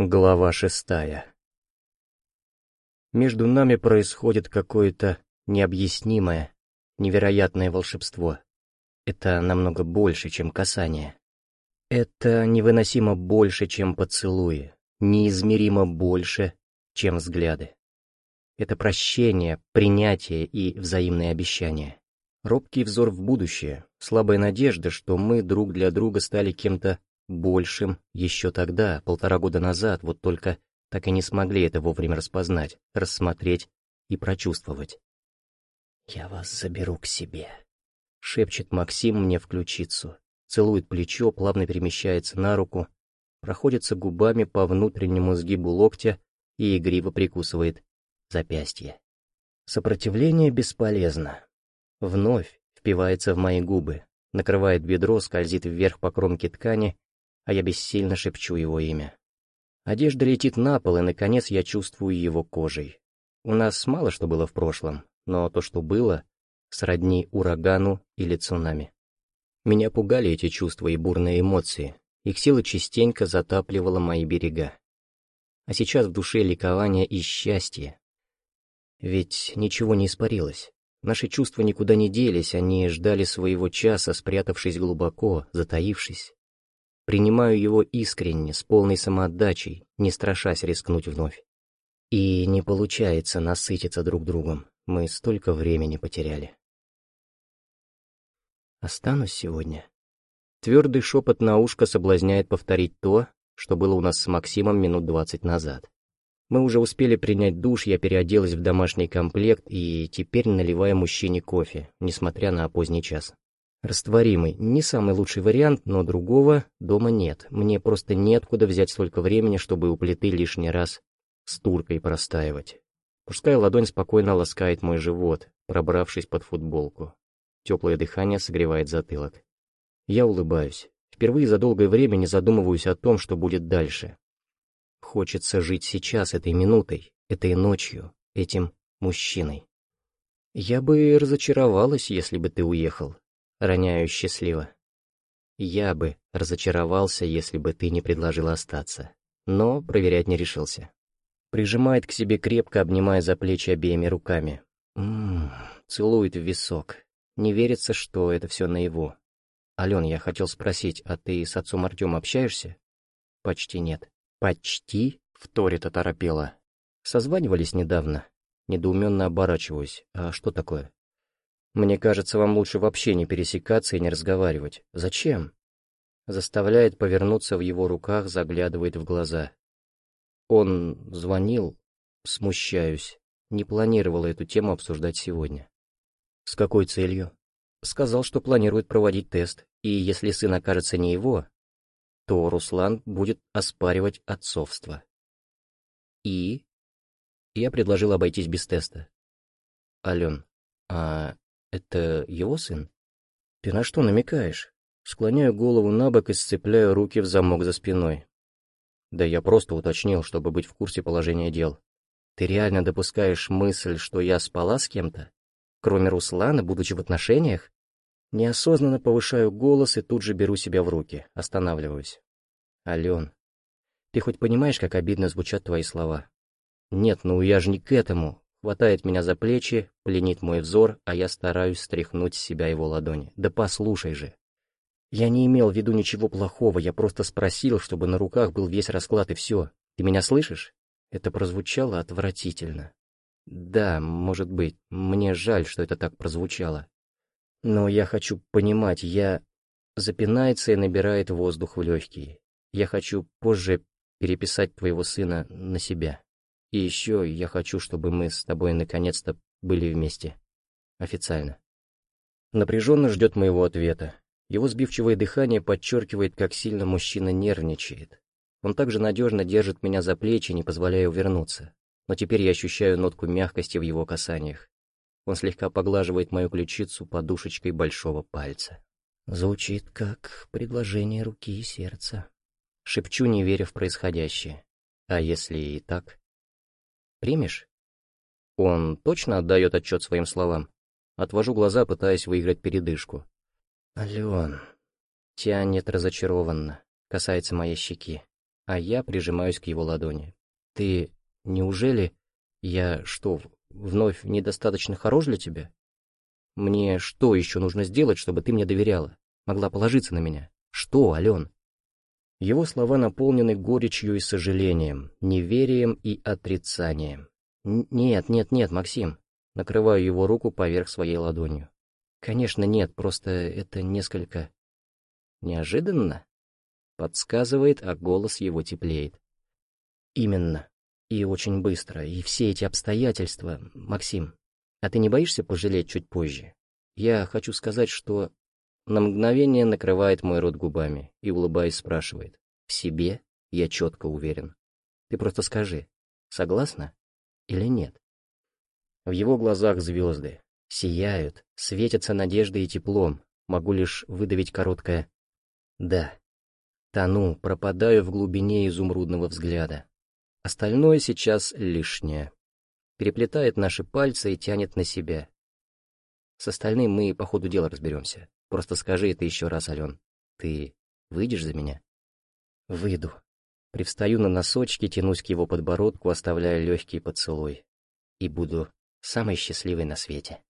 Глава шестая Между нами происходит какое-то необъяснимое, невероятное волшебство. Это намного больше, чем касание. Это невыносимо больше, чем поцелуи, неизмеримо больше, чем взгляды. Это прощение, принятие и взаимные обещания. Робкий взор в будущее, слабая надежда, что мы друг для друга стали кем-то большим еще тогда, полтора года назад, вот только так и не смогли это вовремя распознать, рассмотреть и прочувствовать. «Я вас заберу к себе», — шепчет Максим мне в ключицу, целует плечо, плавно перемещается на руку, проходится губами по внутреннему сгибу локтя и игриво прикусывает запястье. Сопротивление бесполезно. Вновь впивается в мои губы, накрывает бедро, скользит вверх по кромке ткани а я бессильно шепчу его имя. Одежда летит на пол, и, наконец, я чувствую его кожей. У нас мало что было в прошлом, но то, что было, сродни урагану или цунами. Меня пугали эти чувства и бурные эмоции, их сила частенько затапливала мои берега. А сейчас в душе ликование и счастье. Ведь ничего не испарилось. Наши чувства никуда не делись, они ждали своего часа, спрятавшись глубоко, затаившись. Принимаю его искренне, с полной самоотдачей, не страшась рискнуть вновь. И не получается насытиться друг другом. Мы столько времени потеряли. Останусь сегодня. Твердый шепот на ушко соблазняет повторить то, что было у нас с Максимом минут двадцать назад. Мы уже успели принять душ, я переоделась в домашний комплект и теперь наливаю мужчине кофе, несмотря на поздний час. Растворимый, не самый лучший вариант, но другого дома нет. Мне просто неоткуда взять столько времени, чтобы у плиты лишний раз с туркой простаивать. Мужская ладонь спокойно ласкает мой живот, пробравшись под футболку. Теплое дыхание согревает затылок. Я улыбаюсь. Впервые за долгое время не задумываюсь о том, что будет дальше. Хочется жить сейчас, этой минутой, этой ночью, этим мужчиной. Я бы разочаровалась, если бы ты уехал, роняю счастливо. Я бы разочаровался, если бы ты не предложила остаться, но проверять не решился. Прижимает к себе крепко, обнимая за плечи обеими руками. Ммм, целует в висок. Не верится, что это все наяву. Ален, я хотел спросить, а ты с отцом Артем общаешься? Почти нет. Почти? Вторит оторопела. Созванивались недавно. Недоуменно оборачиваюсь. А что такое? Мне кажется, вам лучше вообще не пересекаться и не разговаривать. Зачем? Заставляет повернуться в его руках, заглядывает в глаза. Он звонил, смущаюсь. Не планировала эту тему обсуждать сегодня. С какой целью? Сказал, что планирует проводить тест, и если сын окажется не его, то Руслан будет оспаривать отцовство. И? Я предложил обойтись без теста. Ален, а это его сын? Ты на что намекаешь? Склоняю голову на бок и сцепляю руки в замок за спиной. Да я просто уточнил, чтобы быть в курсе положения дел. Ты реально допускаешь мысль, что я спала с кем-то? Кроме Руслана, будучи в отношениях? Неосознанно повышаю голос и тут же беру себя в руки, останавливаюсь. Ален, ты хоть понимаешь, как обидно звучат твои слова? Нет, ну я же не к этому хватает меня за плечи, пленит мой взор, а я стараюсь стряхнуть с себя его ладони. Да послушай же. Я не имел в виду ничего плохого, я просто спросил, чтобы на руках был весь расклад и все. Ты меня слышишь? Это прозвучало отвратительно. Да, может быть, мне жаль, что это так прозвучало. Но я хочу понимать, я... Запинается и набирает воздух в легкие. Я хочу позже переписать твоего сына на себя. И еще я хочу, чтобы мы с тобой наконец-то были вместе. Официально. Напряженно ждет моего ответа. Его сбивчивое дыхание подчеркивает, как сильно мужчина нервничает. Он также надежно держит меня за плечи, не позволяя увернуться. Но теперь я ощущаю нотку мягкости в его касаниях. Он слегка поглаживает мою ключицу подушечкой большого пальца. Звучит как предложение руки и сердца. Шепчу, не веря в происходящее. А если и так? Примешь? Он точно отдает отчет своим словам? Отвожу глаза, пытаясь выиграть передышку. Ален. Тянет разочарованно. Касается моей щеки. а я прижимаюсь к его ладони. «Ты... неужели... я что, вновь недостаточно хорош для тебя? Мне что еще нужно сделать, чтобы ты мне доверяла? Могла положиться на меня? Что, Ален?» Его слова наполнены горечью и сожалением, неверием и отрицанием. «Нет, нет, нет, Максим». Накрываю его руку поверх своей ладонью. «Конечно, нет, просто это несколько...» «Неожиданно?» Подсказывает, а голос его теплеет. «Именно. И очень быстро. И все эти обстоятельства, Максим. А ты не боишься пожалеть чуть позже? Я хочу сказать, что...» На мгновение накрывает мой рот губами и, улыбаясь, спрашивает. «В себе я четко уверен. Ты просто скажи, согласна или нет?» В его глазах звезды. Сияют, светятся надеждой и теплом. Могу лишь выдавить короткое «да». Тону, пропадаю в глубине изумрудного взгляда. Остальное сейчас лишнее. Переплетает наши пальцы и тянет на себя. С остальным мы по ходу дела разберемся. Просто скажи это еще раз, Ален. Ты выйдешь за меня? Выйду. Привстаю на носочки, тянусь к его подбородку, оставляя легкий поцелуй. И буду самой счастливой на свете.